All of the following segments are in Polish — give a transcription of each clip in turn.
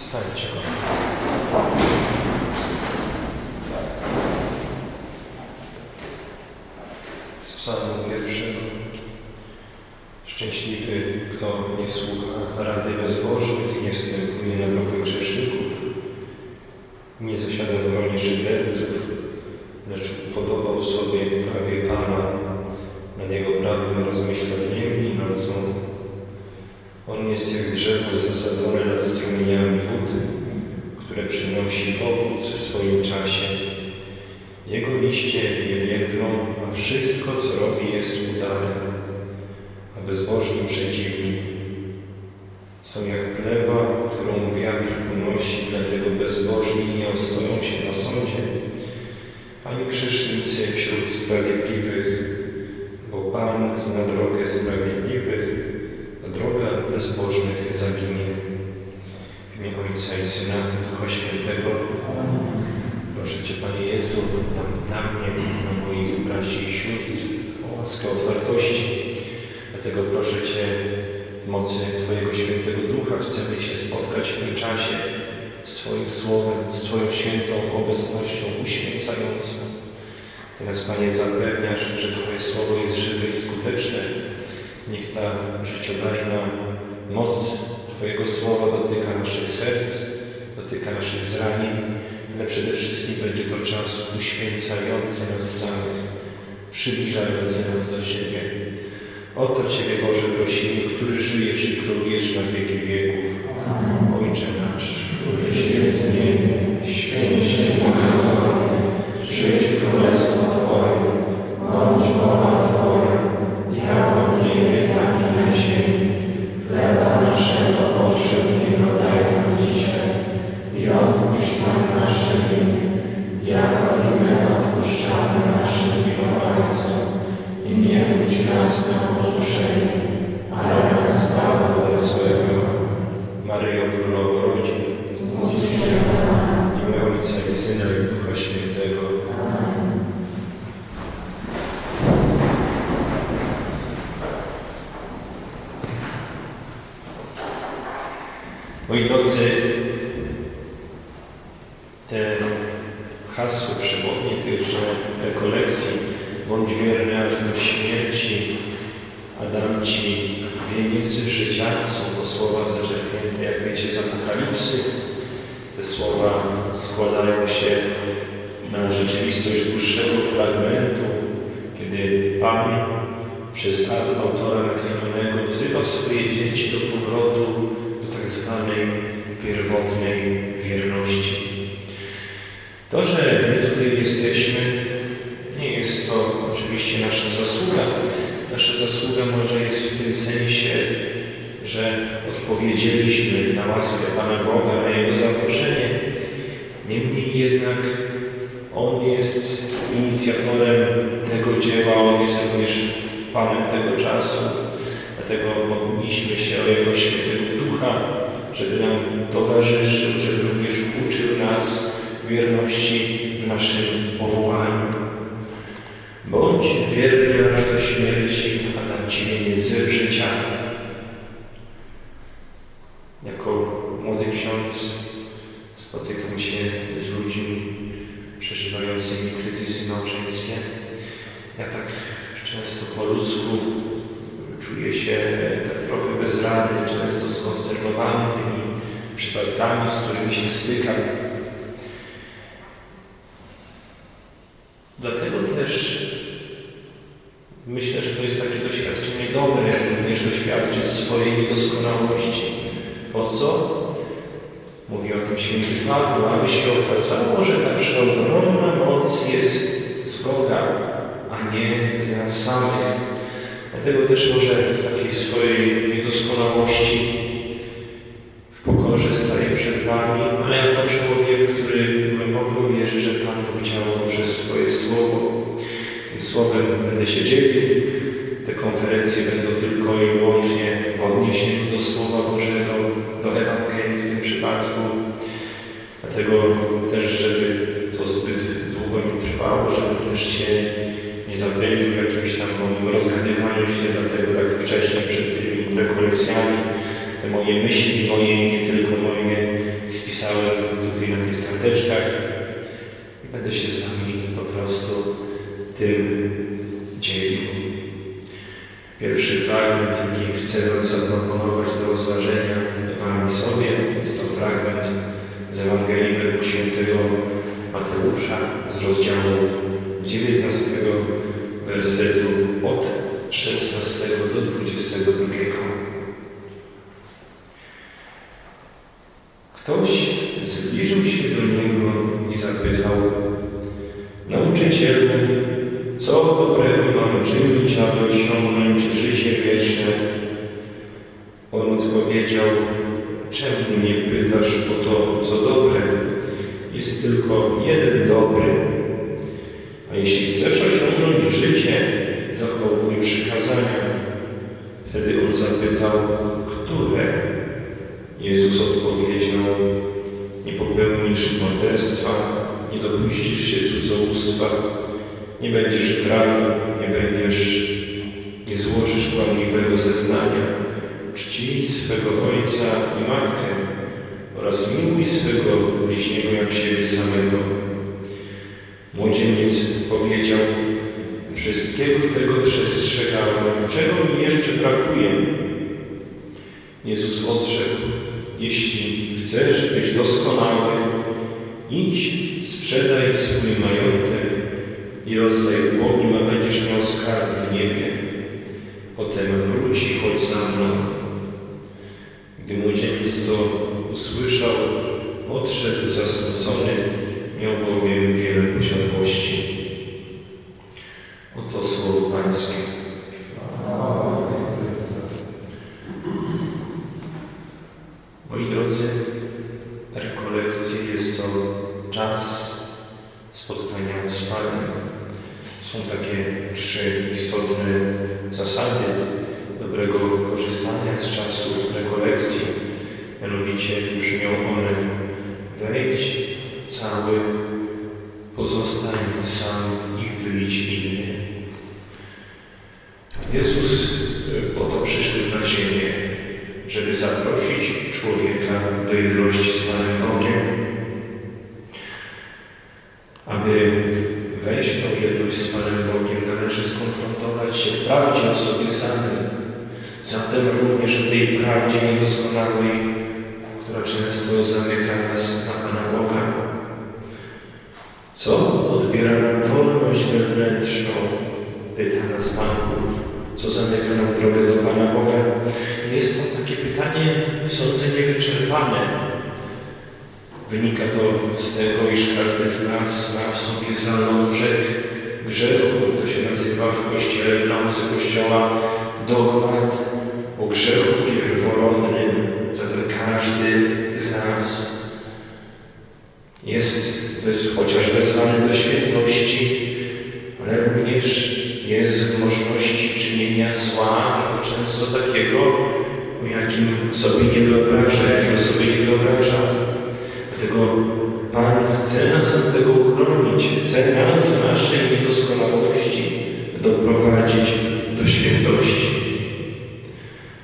Stańcie. Z psalmu pierwszego. Szczęśliwy, kto nie słucha rady bezbożnych, nie wstępuje na drogę grzeszników, nie zasiada w gronie szyderców, lecz podobał sobie prawie Pana, nad Jego prawem rozmyśla dniem i nocą. On jest jak drzewo zasadzone nad strumieniami wód, które przynosi owoc w swoim czasie. Jego liście nie wiegną, a wszystko, co robi, jest udane, a bezbożni przeciwni są jak plewa, którą wiatr unosi, dlatego bezbożni nie ostoją się na sądzie, ani grzesznicy wśród sprawiedliwych, bo Pan zna drogę sprawiedliwych, bezbożnych zaginie. W imię Ojca i Syna i Ducha Świętego proszę Cię, Panie Jezu, na, na mnie, na moich braci i sióstr o łaskę otwartości. Dlatego proszę Cię w mocy Twojego Świętego Ducha chcemy się spotkać w tym czasie z Twoim Słowem, z Twoją świętą obecnością uświęcającą. Teraz, Panie, zapewniasz, że Twoje Słowo jest żywe i skuteczne. Niech ta życiodajna moc Twojego Słowa dotyka naszych serc, dotyka naszych zranień, ale przede wszystkim będzie to czas uświęcający nas samych, przybliżający nas do siebie. O to Ciebie, Boże, prosimy, który żyjesz i królujesz na wieki wieków. Ojcze Moi drodzy, te hasło przewodnie tychże rekolekcji, bądź wierny aż do śmierci, a dam Ci wienicy życia, są to słowa zaczerpnięte, jak wiecie, z Apokalipsy. Te słowa składają się na rzeczywistość dłuższego fragmentu, kiedy Pan przez autora natchnionego wzywa swoje dzieci do powrotu zwanej pierwotnej wierności. To, że my tutaj jesteśmy, nie jest to oczywiście nasza zasługa. Nasza zasługa może jest w tym sensie, że odpowiedzieliśmy na łaskę Pana Boga, na Jego zaproszenie. Niemniej jednak On jest inicjatorem tego dzieła, On jest również Panem tego czasu. Dlatego modliliśmy się o Jego Świętego Ducha, żeby nam towarzyszył, żeby również uczył nas wierności w naszym powołaniu. Bądź wierny aż do śmierci, a dam Ci wieniec życia. Jako młody ksiądz spotykam się z ludźmi przeżywającymi kryzysy małżeńskie. Ja tak często po ludzku czuję się tak trochę bezradny, często skonsternowany tymi przypadkami, z którymi się stykam. Dlatego też myślę, że to jest takie doświadczenie dobre, jak również doświadczyć swojej niedoskonałości. Po co? Mówi o tym święty Paweł, aby się okazało, że ta przeogromna moc jest z Boga, a nie z nas samych. Dlatego też może Zajmuję się dlatego tak wcześnie przed tymi rekolekcjami. Te moje myśli, moje nie tylko moje, spisałem tutaj na tych karteczkach. I będę się z Wami po prostu tym dzielił. Pierwszy fragment, jaki chcę Wam zaproponować do rozważenia Wam sobie, jest to fragment z Ewangelii według świętego Mateusza z rozdziału 19 wersetu od 16 do 22. Ktoś zbliżył się do niego i zapytał: Nauczycielu, co dobrego mam czynić, aby osiągnąć życie wieczne? On odpowiedział: Czemu mnie pytasz o to, co dobre? Jest tylko jeden dobry. A jeśli chcesz osiągnąć życie, zachowuj przykazania. Wtedy on zapytał, które? Jezus odpowiedział, nie popełnisz morderstwa, nie dopuścisz się cudzołóstwa, nie będziesz kraju, nie będziesz, nie złożysz kłamliwego zeznania, czci swego ojca i matkę oraz miłuj swego bliźniego jak siebie samego. Młodzieniec powiedział, wszystkiego tego przestrzegałem, czego mi jeszcze brakuje? Jezus odrzekł, jeśli chcesz być doskonały, idź, sprzedaj swój majątek i rozdaj ubogim, a będziesz miał skarb w niebie. Potem wróci, chodź za mną. Gdy młodzieniec to usłyszał, odszedł zasmucony, miał bowiem wiele posiadłości. Oto słowo Pańskie. Moi drodzy, rekolekcje jest to czas spotkania z Panem. Są takie trzy istotne zasady dobrego korzystania z czasu rekolekcji. Mianowicie brzmią one wejdź cały, pozostań sam Jezus po to przyszedł na ziemię, żeby zaprosić człowieka do jedności z Panem Bogiem. Aby wejść w tą jedność z Panem Bogiem, należy skonfrontować się w prawdzie o sobie samym. Zatem również o tej prawdzie niedoskonałej, która często zamyka nas na Pana Boga. Co odbiera nam wolność wewnętrzną? Pyta nas Pan. Co zamyka nam drogę do Pana Boga? Jest to takie pytanie, sądzę, niewyczerpane. Wynika to z tego, iż każdy z nas ma w sobie zalążek grzechu. To się nazywa w Kościele, w nauce Kościoła dogmat o grzechu pierworodnym. Zatem każdy z nas jest, chociaż wezwany do świętości, ale również jest w możliwości czynienia zła i to często takiego, o jakim sobie nie wyobraża, jakiego sobie nie wyobraża. Dlatego Pan chce nas od tego uchronić, chce nas w naszej niedoskonałości doprowadzić do świętości.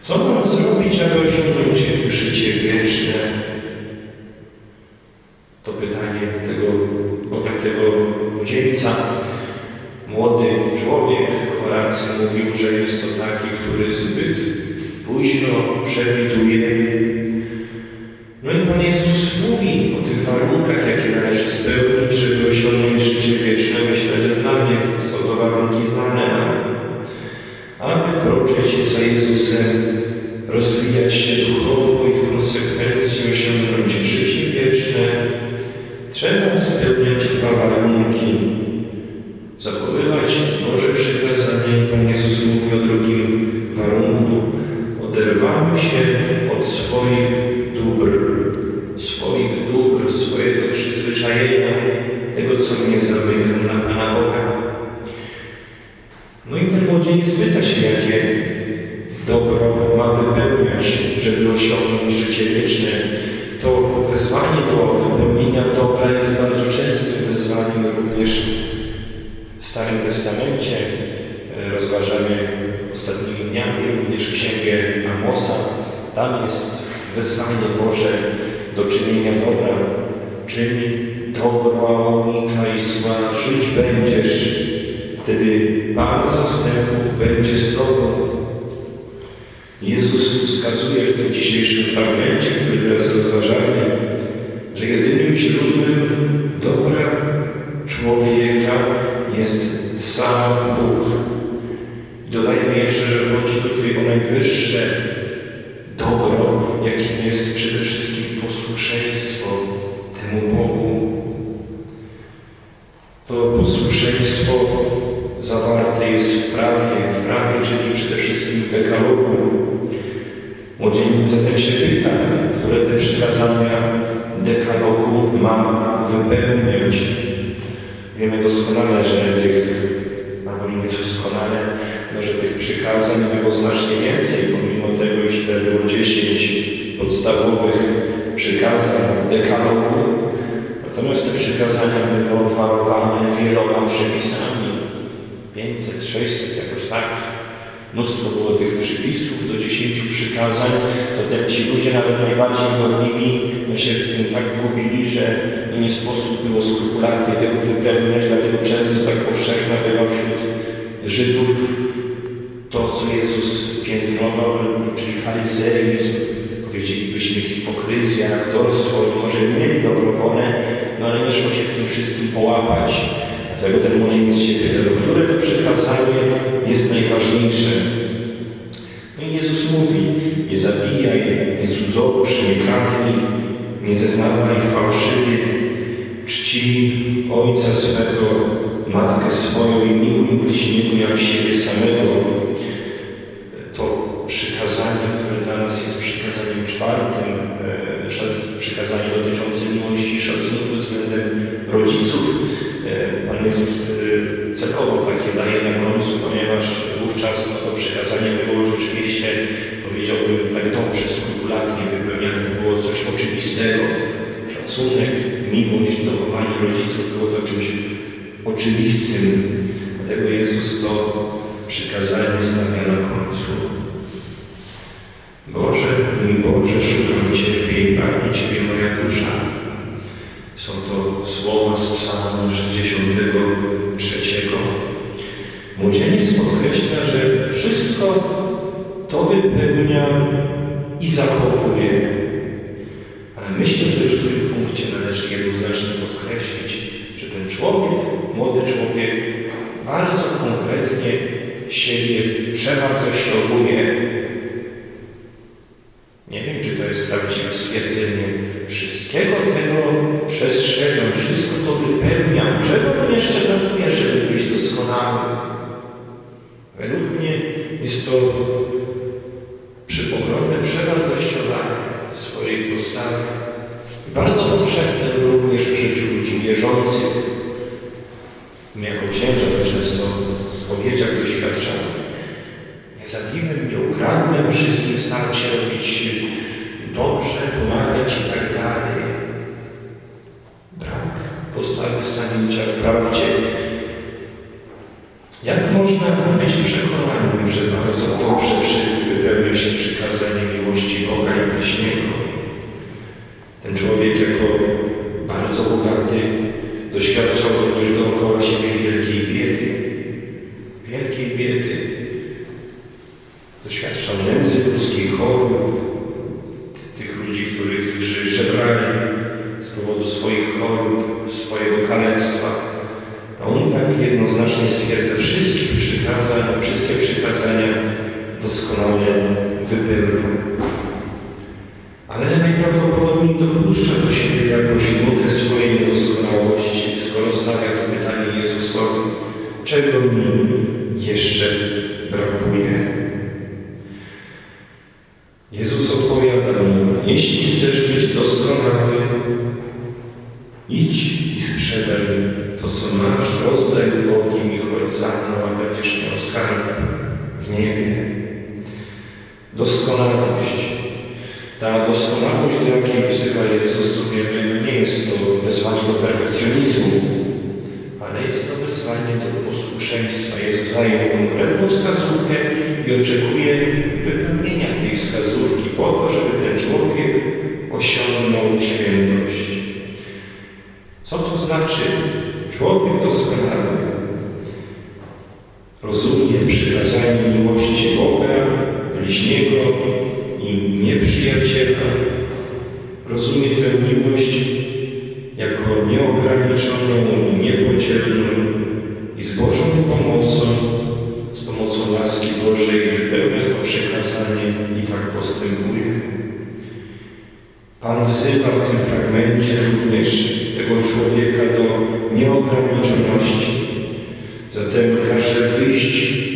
Co mam zrobić, aby osiągnąć życie wieczne? Również w Starym Testamencie. Rozważamy ostatnimi dniami również Księgę Amosa. Tam jest wezwanie Boże do czynienia dobra. Czyń dobro, unikaj zła, żyć będziesz. wtedy Pan zastępów będzie z Tobą. Jezus wskazuje w tym dzisiejszym fragmencie, który teraz rozważamy, że jedynym źródłem człowieka jest sam Bóg. Dodajmy jeszcze, że chodzi tutaj o najwyższe dobro, jakim jest przede wszystkim posłuszeństwo temu Bogu. To posłuszeństwo zawarte jest w prawie, w prawie, czyli przede wszystkim w dekalogu. Młodzieniec zatem się pyta, które te przykazania dekalogu ma wypełniać. Wiemy doskonale, że tych, albo nie doskonale, no, że tych przykazań było znacznie więcej, pomimo tego, iż było 10 podstawowych przykazań dekalogu. Natomiast te przykazania były owarowane wieloma przepisami. 500, 600, jakoś tak. Mnóstwo było tych przypisów do 10 przykazań. Te ci ludzie nawet najbardziej gorliwi się w tym tak gubili, że nie sposób było skrupulatnie tego wypełniać, dlatego często tak powszechne było wśród Żydów to, co Jezus piętnował, czyli faryzeizm, powiedzielibyśmy hipokryzja, aktorstwo może mieli dobrowolę, no ale nie szło się w tym wszystkim połapać. Dlatego ten młodzieniec się pyta, do które to przykazanie jest najważniejsze. No i Jezus mówi, nie zabijaj, nie cudzołóż, nie kradnij, nie zeznawaj fałszywie, czci ojca swego, matkę swoją i miłuj bliźniego jak siebie samego. To przykazanie, które dla nas jest przykazaniem czwartym, e, przykazanie dotyczące miłości i szacunku względem rodziców. E, Pan Jezus e, celowo takie daje na końcu, ponieważ wówczas no, to przykazanie było rzeczywiście, powiedziałbym, tak dobrze, skrupulatnie wypełniane. To było coś oczywistego. Szacunek, miłość, dochowanie rodziców było to czymś oczywistym. Dlatego Jezus to przykazanie stawia na końcu. Boże, mój Boże, szukam Ciebie i Ciebie moja dusza. Są to słowa z psalmu 63. Młodzieniec podkreśla, że wszystko to wypełnia i zachowuje. Myślę, że już w tym punkcie należy jednoznacznie podkreślić, że ten człowiek, młody człowiek, bardzo konkretnie siebie przewartościowuje. Nie wiem, czy to jest prawdziwe stwierdzenie. Wszystkiego tego przestrzegam, wszystko to wypełniam. Czego mi jeszcze brakuje, żeby być doskonały? Według mnie jest to ogromne przewartościowanie swojej postawy. Bardzo powszechne również w życiu ludzi wierzących. My jako księża to często w spowiedziach doświadczamy. Nie zabiłem, nie ukradłem, wszystkim staram się robić dobrze, pomagać i tak dalej. Stanięcia w prawdzie. Jak można być przekonanym, że bardzo dobrze wypełnia się przykazanie miłości Boga i bliźniego? Ten człowiek jako bardzo bogaty doświadczał również dookoła siebie wielkiej biedy. Wielkiej biedy. Doświadczał nędzy ludzkiej, chorób, tych ludzi, których żebrali z powodu swoich chorób, swojego kalectwa. A on tak jednoznacznie stwierdza, wszystkich przykazań, wszystkie przykazania doskonale wypełnia. Ale najprawdopodobniej dopuszcza do siebie jakąś nutę swojej niedoskonałości, skoro stawia to pytanie Jezusowi, czego mi jeszcze brakuje. Jezus odpowiada mu, jeśli chcesz być doskonały, idź i sprzedaj to, co masz, rozdaj ubogim i chodź za mną, a będziesz miał skarb w niebie. Doskonałość. Ta doskonałość, do jakiej wzywa Jezus, wiemy, nie jest to wezwanie do perfekcjonizmu, ale jest to wezwanie do posłuszeństwa. Jezus daje konkretną wskazówkę i oczekuje wypełnienia tej wskazówki po to, żeby ten człowiek osiągnął świętość. Co to znaczy? Człowiek doskonały rozumie przykazanie miłości Boga, bliźniego i nieprzyjaciela. Rozumie tę miłość jako nieograniczoną, niepodzielną i z Bożą pomocą, z pomocą łaski Bożej wypełnia to przekazanie i tak postępuje. Pan wzywa w tym fragmencie również tego człowieka do nieograniczoności. Zatem każe wyjść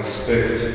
aspekt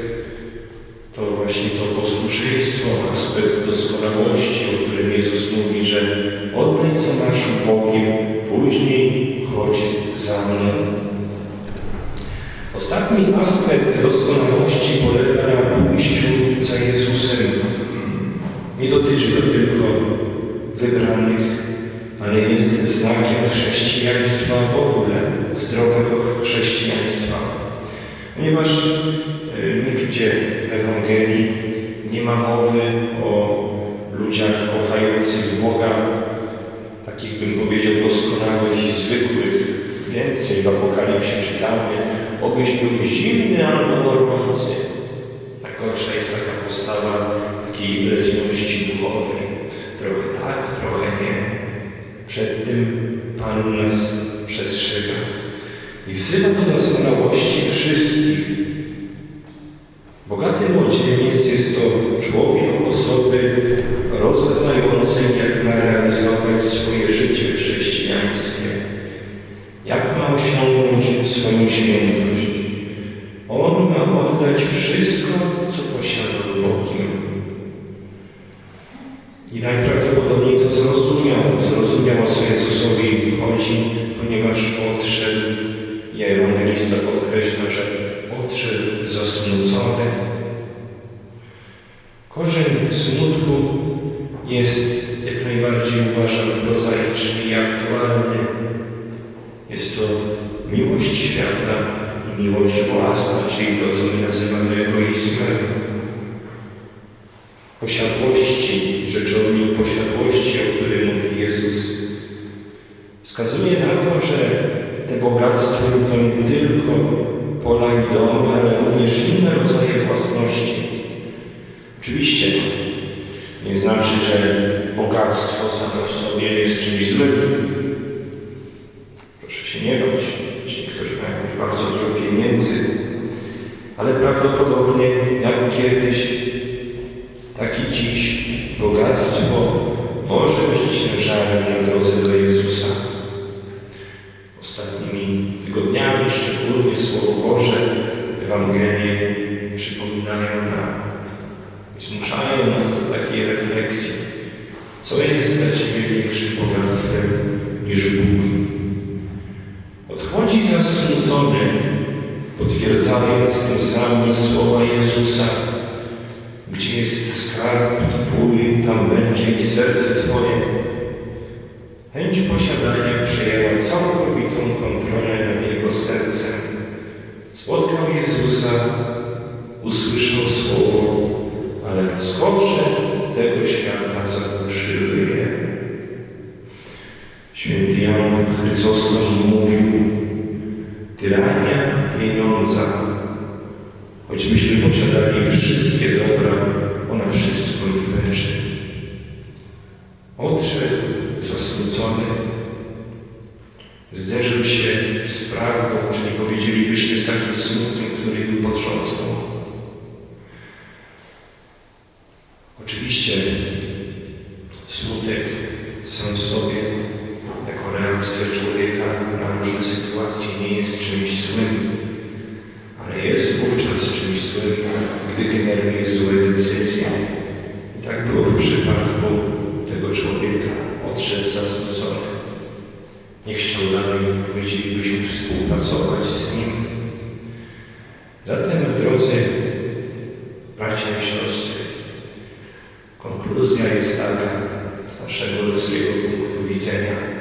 swoją świętość. On ma oddać wszystko, co posiada Bogiem. I najprawdopodobniej to zrozumiał. Zrozumiał, o co Jezusowi chodzi, ponieważ odszedł, i ewangelista podkreśla, że odszedł zasmucony. Korzeń smutku jest, jak najbardziej uważam, prozaiczny i aktualny. Jest to miłość świata i miłość własna, czyli to, co my nazywamy egoizmem. Posiadłości, rzeczownik posiadłości, o którym mówi Jezus, wskazuje na to, że te bogactwo to nie tylko pola i domy, ale również inne rodzaje własności. Oczywiście nie znaczy, że bogactwo samo w sobie jest czymś złym. Proszę się nie bać, jeśli ktoś ma jakąś bardzo dużo pieniędzy, ale prawdopodobnie jak kiedyś, tak i dziś bogactwo może być ciężarem na drodze do Jezusa. Ostatnimi tygodniami szczególnie Słowo Boże, Ewangelie przypominają nam, zmuszają nas do takiej refleksji. Co jest dla Ciebie większym bogactwem niż Bóg? Odchodzi zasmucony, potwierdzając tym samym słowa Jezusa. Gdzie jest skarb Twój, tam będzie i serce Twoje. Chęć posiadania przejęła całkowitą kontrolę nad jego sercem. Spotkał Jezusa, usłyszał słowo, ale rozkosze tego świata zagłuszyły je. Święty Jan Chryzostom mówił, tyrania pieniądza, choćbyśmy posiadali wszystkie dobra, ona wszystko niweczy. Odszedł zasmucony, zderzył się z prawdą, czyli powiedzielibyśmy z takim smutkiem, który był potrząsnął. Oczywiście smutek sam w sobie, jako reakcja człowieka na różne sytuacje, nie jest czymś złym, ale jest wówczas czymś złym, gdy generuje złe decyzje. I tak było w przypadku człowieka. Odszedł zasmucony. Nie chciał dalej, powiedzielibyśmy, współpracować z nim. Zatem, drodzy bracia i siostry, konkluzja jest taka naszego ludzkiego punktu widzenia.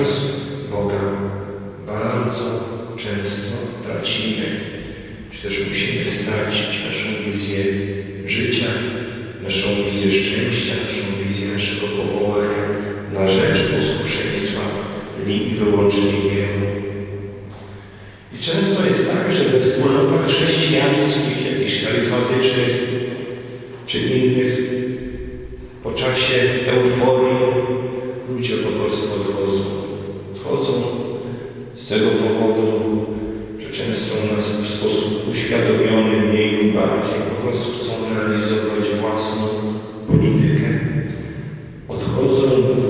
szukając Boga, bardzo często tracimy, czy też musimy stracić naszą wizję życia, naszą wizję szczęścia, naszą wizję naszego powołania na rzecz posłuszeństwa i wyłącznie Jemu. I często jest tak, że we wspólnotach chrześcijańskich, jakichś charyzmatycznych czy innych, po czasie euforii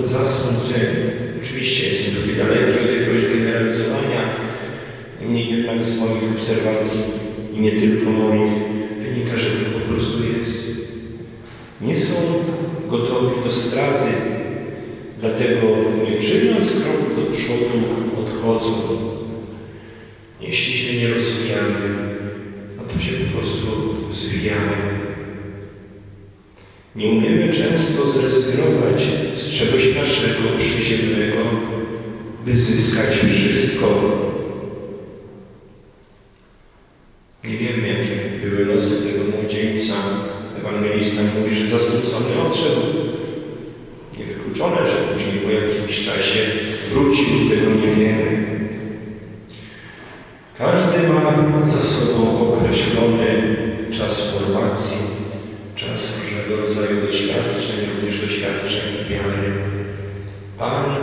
zasądzeni. Oczywiście jestem tutaj daleki od jakiegoś generalizowania, niemniej jednak z moich obserwacji i nie tylko moich wynika, że to po prostu jest. Nie są gotowi do straty, dlatego nie czyniąc kroku do przodu odchodzą. Jeśli się nie rozwijamy, Nie umiemy często zrezygnować z czegoś naszego przyziemnego, by zyskać wszystko. Nie wiemy, jakie były losy tego młodzieńca. Ewangelista mówi, że zastracony odszedł. Niewykluczone, że później po jakimś czasie wrócił, tego nie wiemy. Każdy ma za sobą określony czas formacji, czas różnego rodzaju doświadczeń, również doświadczeń wiary. Pan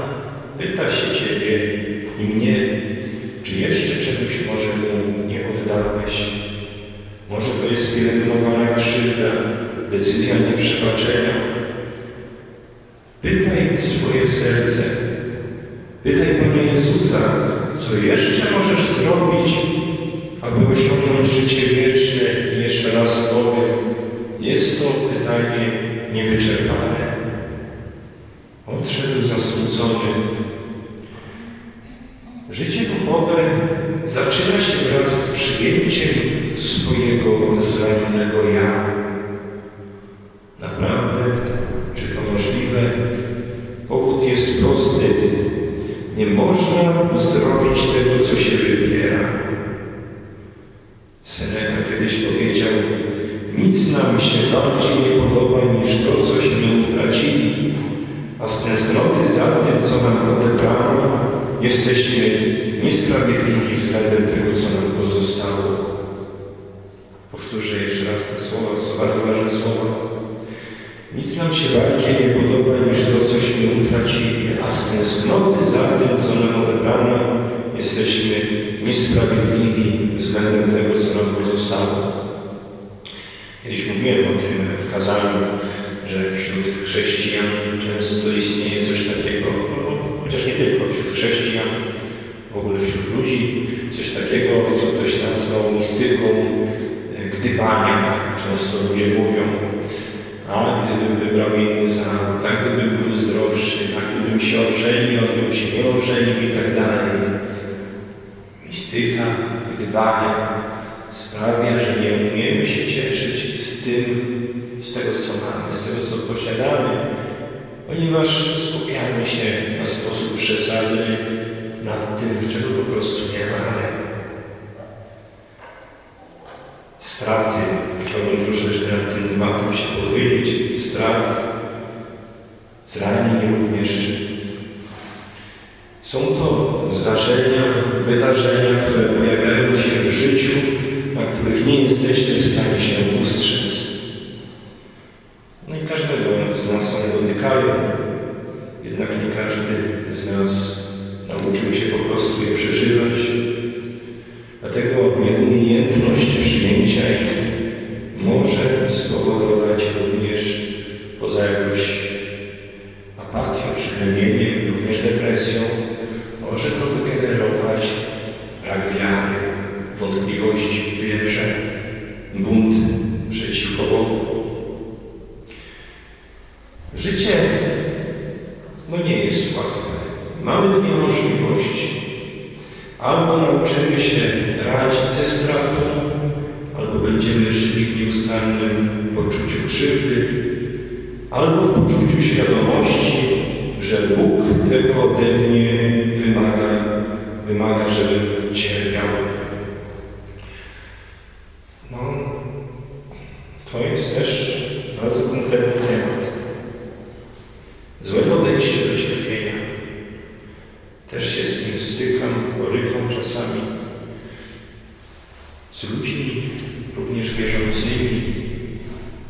pyta się Ciebie i mnie, czy jeszcze czegoś może Mu nie oddałeś? Może to jest pielęgnowana krzywda, decyzja nieprzebaczenia? Pytaj swoje serce. Pytaj Pana Jezusa, co jeszcze możesz zrobić, aby osiągnąć życie wieczne i jeszcze raz powiem, jest to pytanie niewyczerpane. Odszedł zasmucony. Że wśród chrześcijan często istnieje coś takiego, chociaż nie tylko wśród chrześcijan, w ogóle wśród ludzi, coś takiego, co ktoś nazwał mistyką gdybania. Często ludzie mówią, a gdybym wybrał inny zawód, a gdybym był zdrowszy, a gdybym się ożenił, gdybym się nie ożenił i tak dalej. Mistyka gdybania sprawia, że nie umiemy się cieszyć z tym, z tego, co mamy, z tego, co posiadamy, ponieważ skupiamy się na sposób przesadny nad tym, czego po prostu nie mamy. Straty, chciałbym troszeczkę nad tym tematem się pochylić, strat, zranień również. Są to zdarzenia, wydarzenia, które pojawiają się w życiu, na których nie jesteśmy w stanie się ustrzec. No i one dotykają, jednak nie każdy z nas nauczył się po prostu je przeżywać. Dlatego nieumiejętność przyjęcia ich może spowodować również poza jakąś apatią, przygnębieniem, również depresją, może to wygenerować brak wiary, wątpliwości w wierze, bunt przeciwko Bogu. Życie no nie jest łatwe. Mamy dwie możliwości. Albo nauczymy się radzić ze stratą, albo będziemy żyli w nieustannym poczuciu krzywdy, albo w poczuciu świadomości, że Bóg tego ode mnie wymaga, wymaga, żebym cierpiał. No, to jest też bardzo konkretny temat. Złe podejście do cierpienia. Też się z tym stykam, borykam czasami. Z ludźmi również wierzącymi,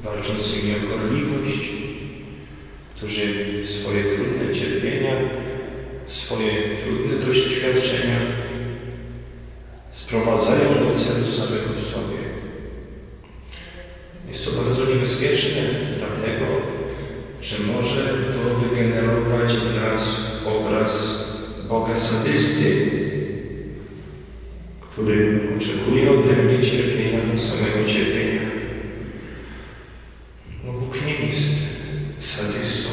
walczącymi o gorliwość, którzy swoje trudne cierpienia, swoje trudne doświadczenia sprowadzają do celu samego w sobie. Jest to bardzo niebezpieczne, dlatego, że może to wygenerować w nas obraz Boga sadysty, który oczekuje ode mnie cierpienia do samego cierpienia. No Bóg nie jest sadystą.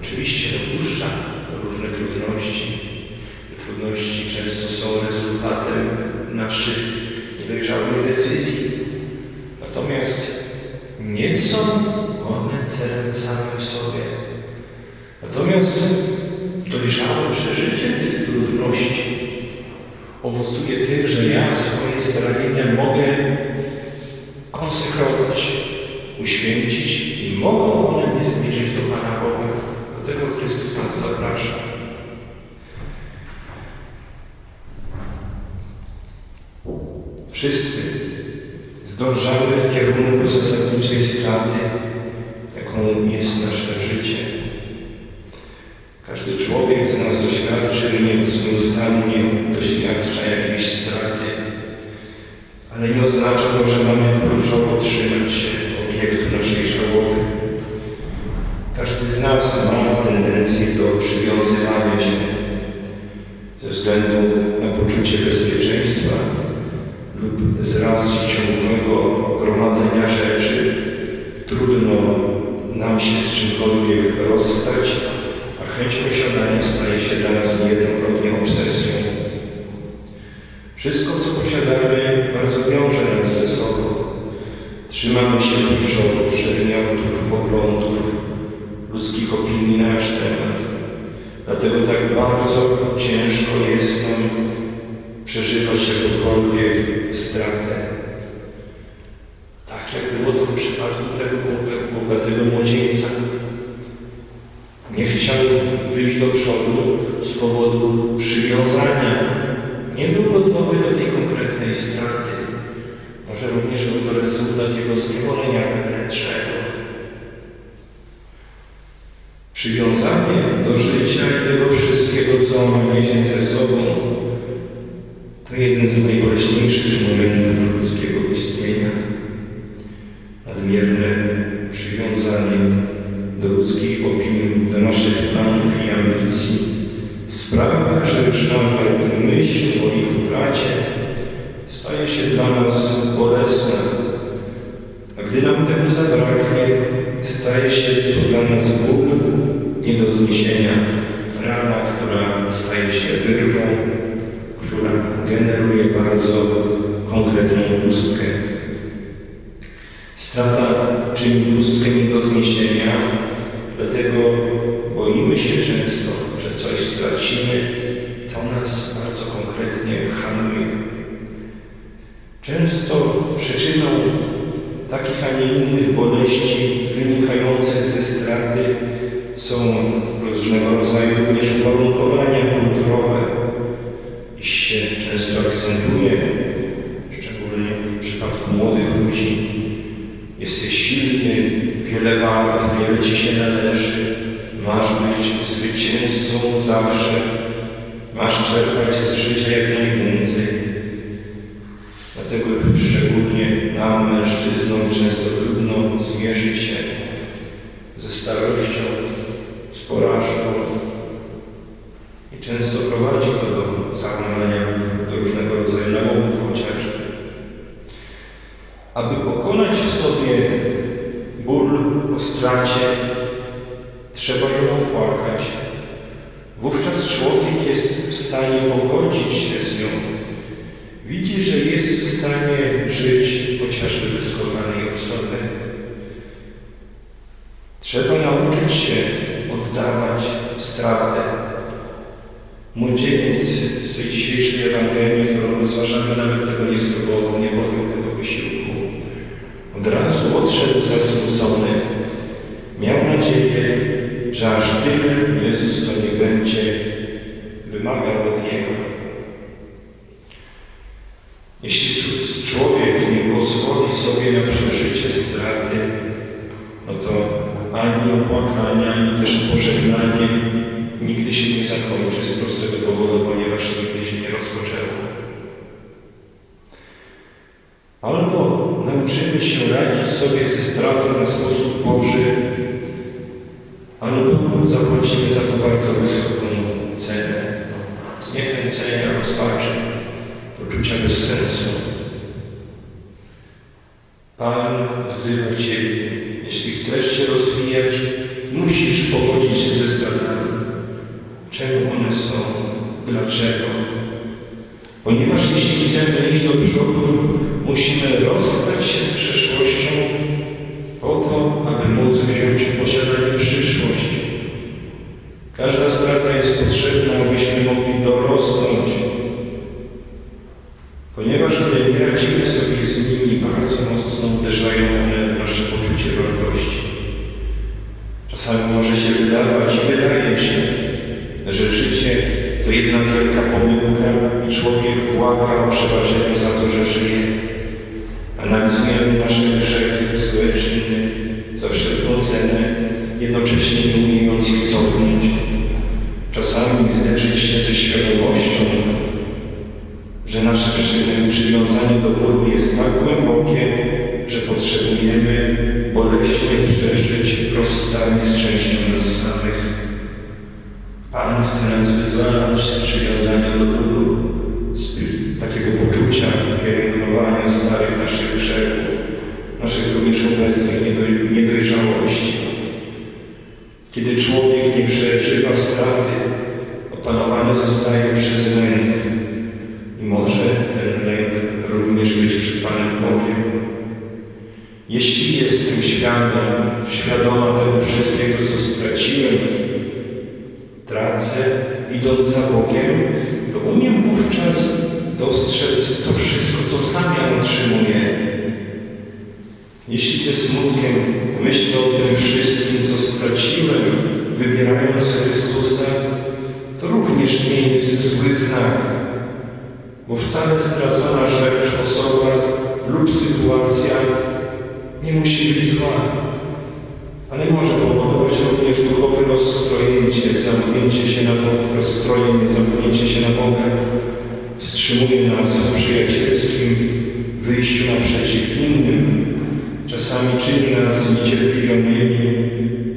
Oczywiście dopuszcza różne trudności. Te trudności często są rezultatem naszych niedojrzałych decyzji. Natomiast nie są one celem samym w sobie. Natomiast dojrzałe przeżycie tych trudności owocuje tym, że ja swoje zranienie mogę konsekrować, uświęcić i mogą one mnie zbliżyć do Pana Boga. Do tego Chrystus nas zaprasza. Wszyscy zdążamy w kierunku zasadniczej straty, jaką jest nasze życie. Każdy człowiek z nas doświadczy nieustanie, doświadcza jakiejś straty, ale nie oznacza to, że mamy kluczowo trzymać się obiektu naszej żałoby. Każdy z nas ma tendencję do przywiązywania się ze względu na poczucie bezpieczeństwa lub z racji ciągłego gromadzenia rzeczy trudno nam się z czymkolwiek rozstać, a chęć posiadania staje się dla nas niejednokrotnie obsesją. Wszystko, co posiadamy, bardzo wiąże nas ze sobą. Trzymamy się kluczowo przedmiotów, poglądów, ludzkich opinii na nasz temat. Dlatego tak bardzo ciężko jest nam przeżywać jakąkolwiek stratę. Najboleśniejszych momentów ludzkiego istnienia. Nadmierne przywiązanie do ludzkich opinii, do naszych planów i ambicji sprawia, że nawet myśl o ich utracie staje się dla nas bolesna. A gdy nam tego zabraknie, staje się to dla nas ból nie do zniesienia. Rana, która staje się wyrwą, która generuje bardzo konkretną pustkę. Strata czyni pustkę nie do zniesienia, dlatego boimy się często, że coś stracimy i to nas bardzo konkretnie hamuje. Często przyczyną takich, a nie innych boleści wynikających ze straty są różnego rodzaju również uwarunkowania kulturowe. Się często akcentuje, szczególnie w przypadku młodych ludzi, jesteś silny, wiele wart, wiele ci się należy, masz być zwycięzcą zawsze, masz czerpać z życia jak najwięcej. Dlatego szczególnie nam, mężczyznom, często trudno zmierzyć się ze starością, z porażką i często prowadzi to do załamania, do różnego rodzaju nałogów chociażby. Aby pokonać w sobie ból o stracie, trzeba ją opłakać. Wówczas człowiek jest w stanie pogodzić się z nią. Widzi, że jest w stanie żyć chociażby bez kochanej osoby. Trzeba nauczyć się oddawać stratę. Młodzieniec z tej dzisiejszej Ewangelii, którą rozważamy, nawet tego nie spróbował, nie podjął tego wysiłku. Od razu odszedł zasmucony. Miał nadzieję, że aż tyle Jezus to nie będzie wymagał od Niego. Jeśli człowiek nie pozwoli sobie na przeżycie straty, no to ani opłakanie, ani też pożegnanie nigdy się nie zakończy z prostego powodu, ponieważ nigdy się nie rozpoczęło. Albo nauczymy się radzić sobie ze stratą na sposób Boży, albo zapłacimy za to bardzo wysoką cenę zniechęcenia, rozpaczy, poczucia bezsensu. Pan wzywa Ciebie. Jeśli chcesz się rozwijać, musisz pogodzić się ze stratami. Czemu one są? Dlaczego? Ponieważ jeśli chcemy iść do Czasami zderzyć się ze świadomością, że nasze przywiązanie do Bogu jest tak głębokie, że potrzebujemy boleśnie przeżyć rozstanie z częścią nas samych. Pan chce nas wyzwalać z przywiązania do Bogu, z takiego poczucia pielęgnowania starych naszych grzechów, naszych również obecnych niedojrzałości. Kiedy człowiek nie przeżywa straty, opanowany zostaje przez lęk. I może ten lęk również być przed Panem Bogiem. Jeśli jestem świadom, świadoma tego wszystkiego, co straciłem, tracę, idąc za Bogiem, to umiem wówczas dostrzec to wszystko, co sam ja otrzymuję. Jeśli ze smutkiem myślę o tym wszystkim, co straciłem, wybierając Chrystusa, to również nie jest zły znak, bo wcale stracona rzecz, osoba lub sytuacja nie musi być zła, ale może powodować również duchowe rozstrojenie, zamknięcie się na Boga, rozstrojenie, zamknięcie się na Boga, wstrzymuje nas w przyjacielskim wyjściu naprzeciw innym, czasami czyni nas zniecierpliwionymi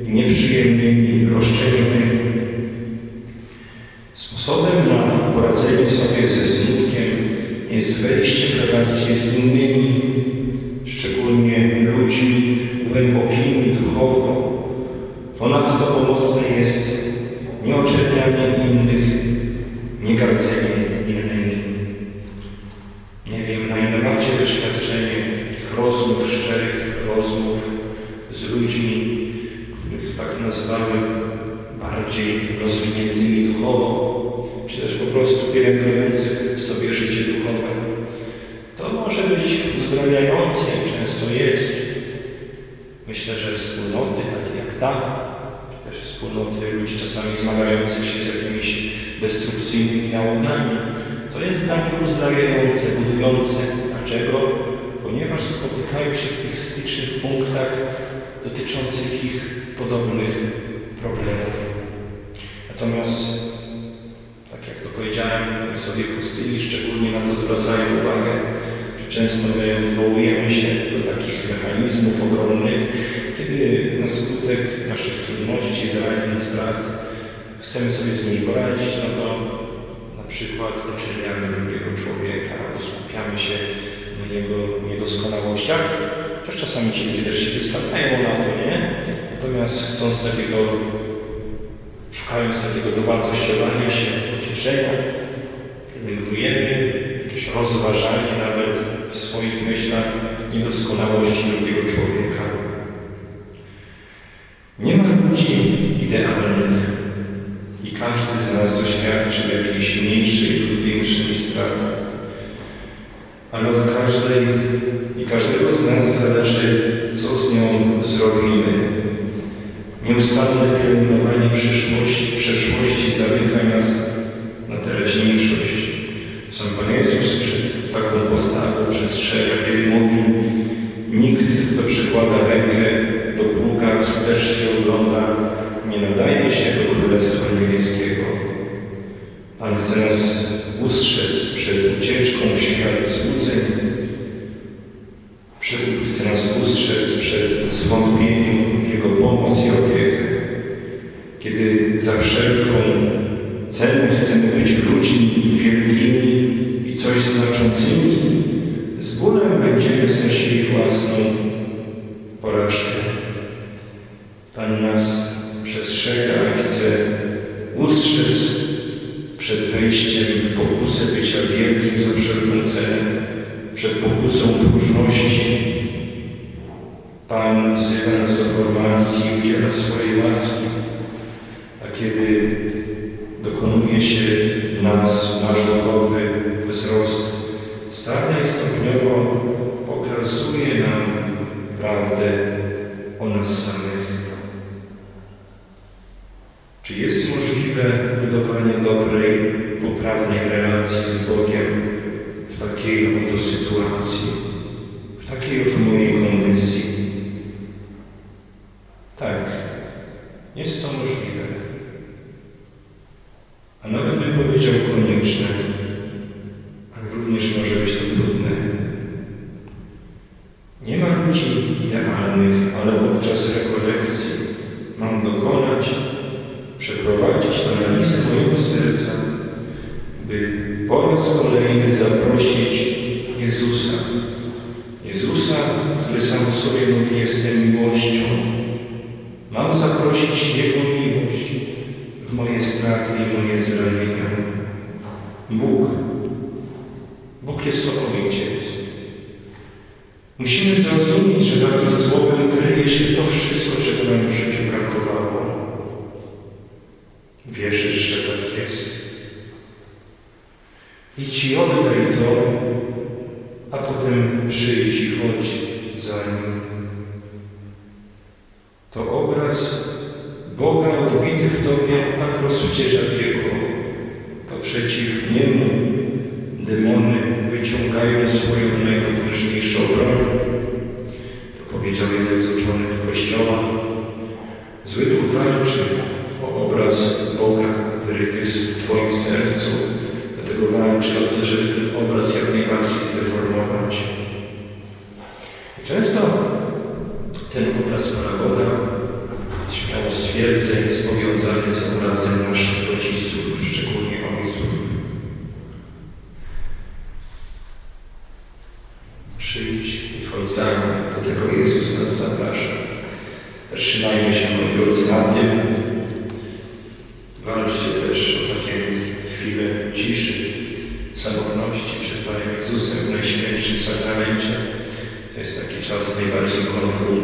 i nieprzyjemnymi, roszczenionymi. Sposobem na poradzenie sobie ze smutkiem jest wejście w relacje z innymi, szczególnie ludźmi głębokimi duchowo. Ponadto pomocne jest nieoczernianie innych, niegardzenie innymi. Nie wiem, na ile macie doświadczenie rozmów, szczerych rozmów z ludźmi, których tak nazywamy bardziej rozwiniętymi duchowo, czy też po prostu pielęgnujących w sobie życie duchowe. To może być uzdrawiające, często jest. Myślę, że wspólnoty takie jak ta, czy też wspólnoty ludzi czasami zmagających się z jakimiś destrukcyjnymi nałogami, to jest dla nich uzdrawiające, budujące. Dlaczego? Ponieważ spotykają się w tych stycznych punktach dotyczących ich podobnych problemów. Natomiast, tak jak to powiedziałem, sobie pustyni szczególnie na to zwracają uwagę, że często my odwołujemy się do takich mechanizmów obronnych, kiedy na skutek naszych trudności, zranień, strat chcemy sobie z nimi poradzić, no to na przykład uczyniamy drugiego człowieka albo skupiamy się na jego niedoskonałościach. Też czasami ci ludzie też się wystawiają na to, nie? Natomiast chcąc takiego, szukając takiego dowartościowania się, pocieszenia, pielęgnujemy jakieś rozważanie nawet w swoich myślach niedoskonałości drugiego człowieka. Nie ma ludzi idealnych. każdy z nas doświadczył jakiejś mniejszej lub większej straty. Ale od każdej i każdego z nas zależy, Nieustanne pielęgnowanie przyszłości, przeszłości zamyka nas na teraźniejszość. Sam Pan Jezus przed taką postawą przestrzega, kiedy mówi nikt, kto przykłada rękę do pługa, wstecz się ogląda, nie nadaje się do Królestwa Niebieskiego. Pan chce nas ustrzec przed ucieczką w świat złudzeń, chce nas ustrzec przed zwątpieniem Kiedy za wszelką cenę chcemy być ludźmi wielkimi i coś znaczącymi, z bólem będziemy znosili własną Tak, jest to możliwe. A nawet bym powiedział konieczne, ale również może być to trudne. Nie ma ludzi idealnych, ale podczas rekolekcji mam dokonać przeprowadzić analizę mojego serca, by po raz kolejny zaprosić Jezusa. Jezusa, który sam o sobie mówi, jestem miłością. Mam zaprosić Jego miłość w moje straty i moje zranienia. Bóg. Bóg jest to Ojciec. Musimy zrozumieć, że za tym słowem kryje się to wszystko, czego nam w życiu brakowało. Wierzysz, że tak jest. Idź i oddaj to, a potem przyjdź i chodź za nim. To obraz Boga odbity w Tobie tak rozwściecza piekło. To przeciw Niemu demony wyciągają swoją najpotężniejszą broń. Z uczonych Kościoła. Zły duch walczy o obraz Boga wyryty w Twoim sercu. Dlatego walczy o to, żeby ten obraz jak najbardziej zdeformować. Często ten obraz Pana Boga, śmiało stwierdzę, jest powiązany z obrazem naszych rodziców, szczególnie ojców. Przyjdź i chodź za nim, do tego Jezus nas zaprasza. Trzymajmy się, na tym. Walczcie też o takie chwile ciszy, samotności przed Panem Jezusem w Najświętszym Sakramencie. To jest taki czas najbardziej konfrontujący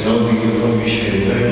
Chwała Ojcu i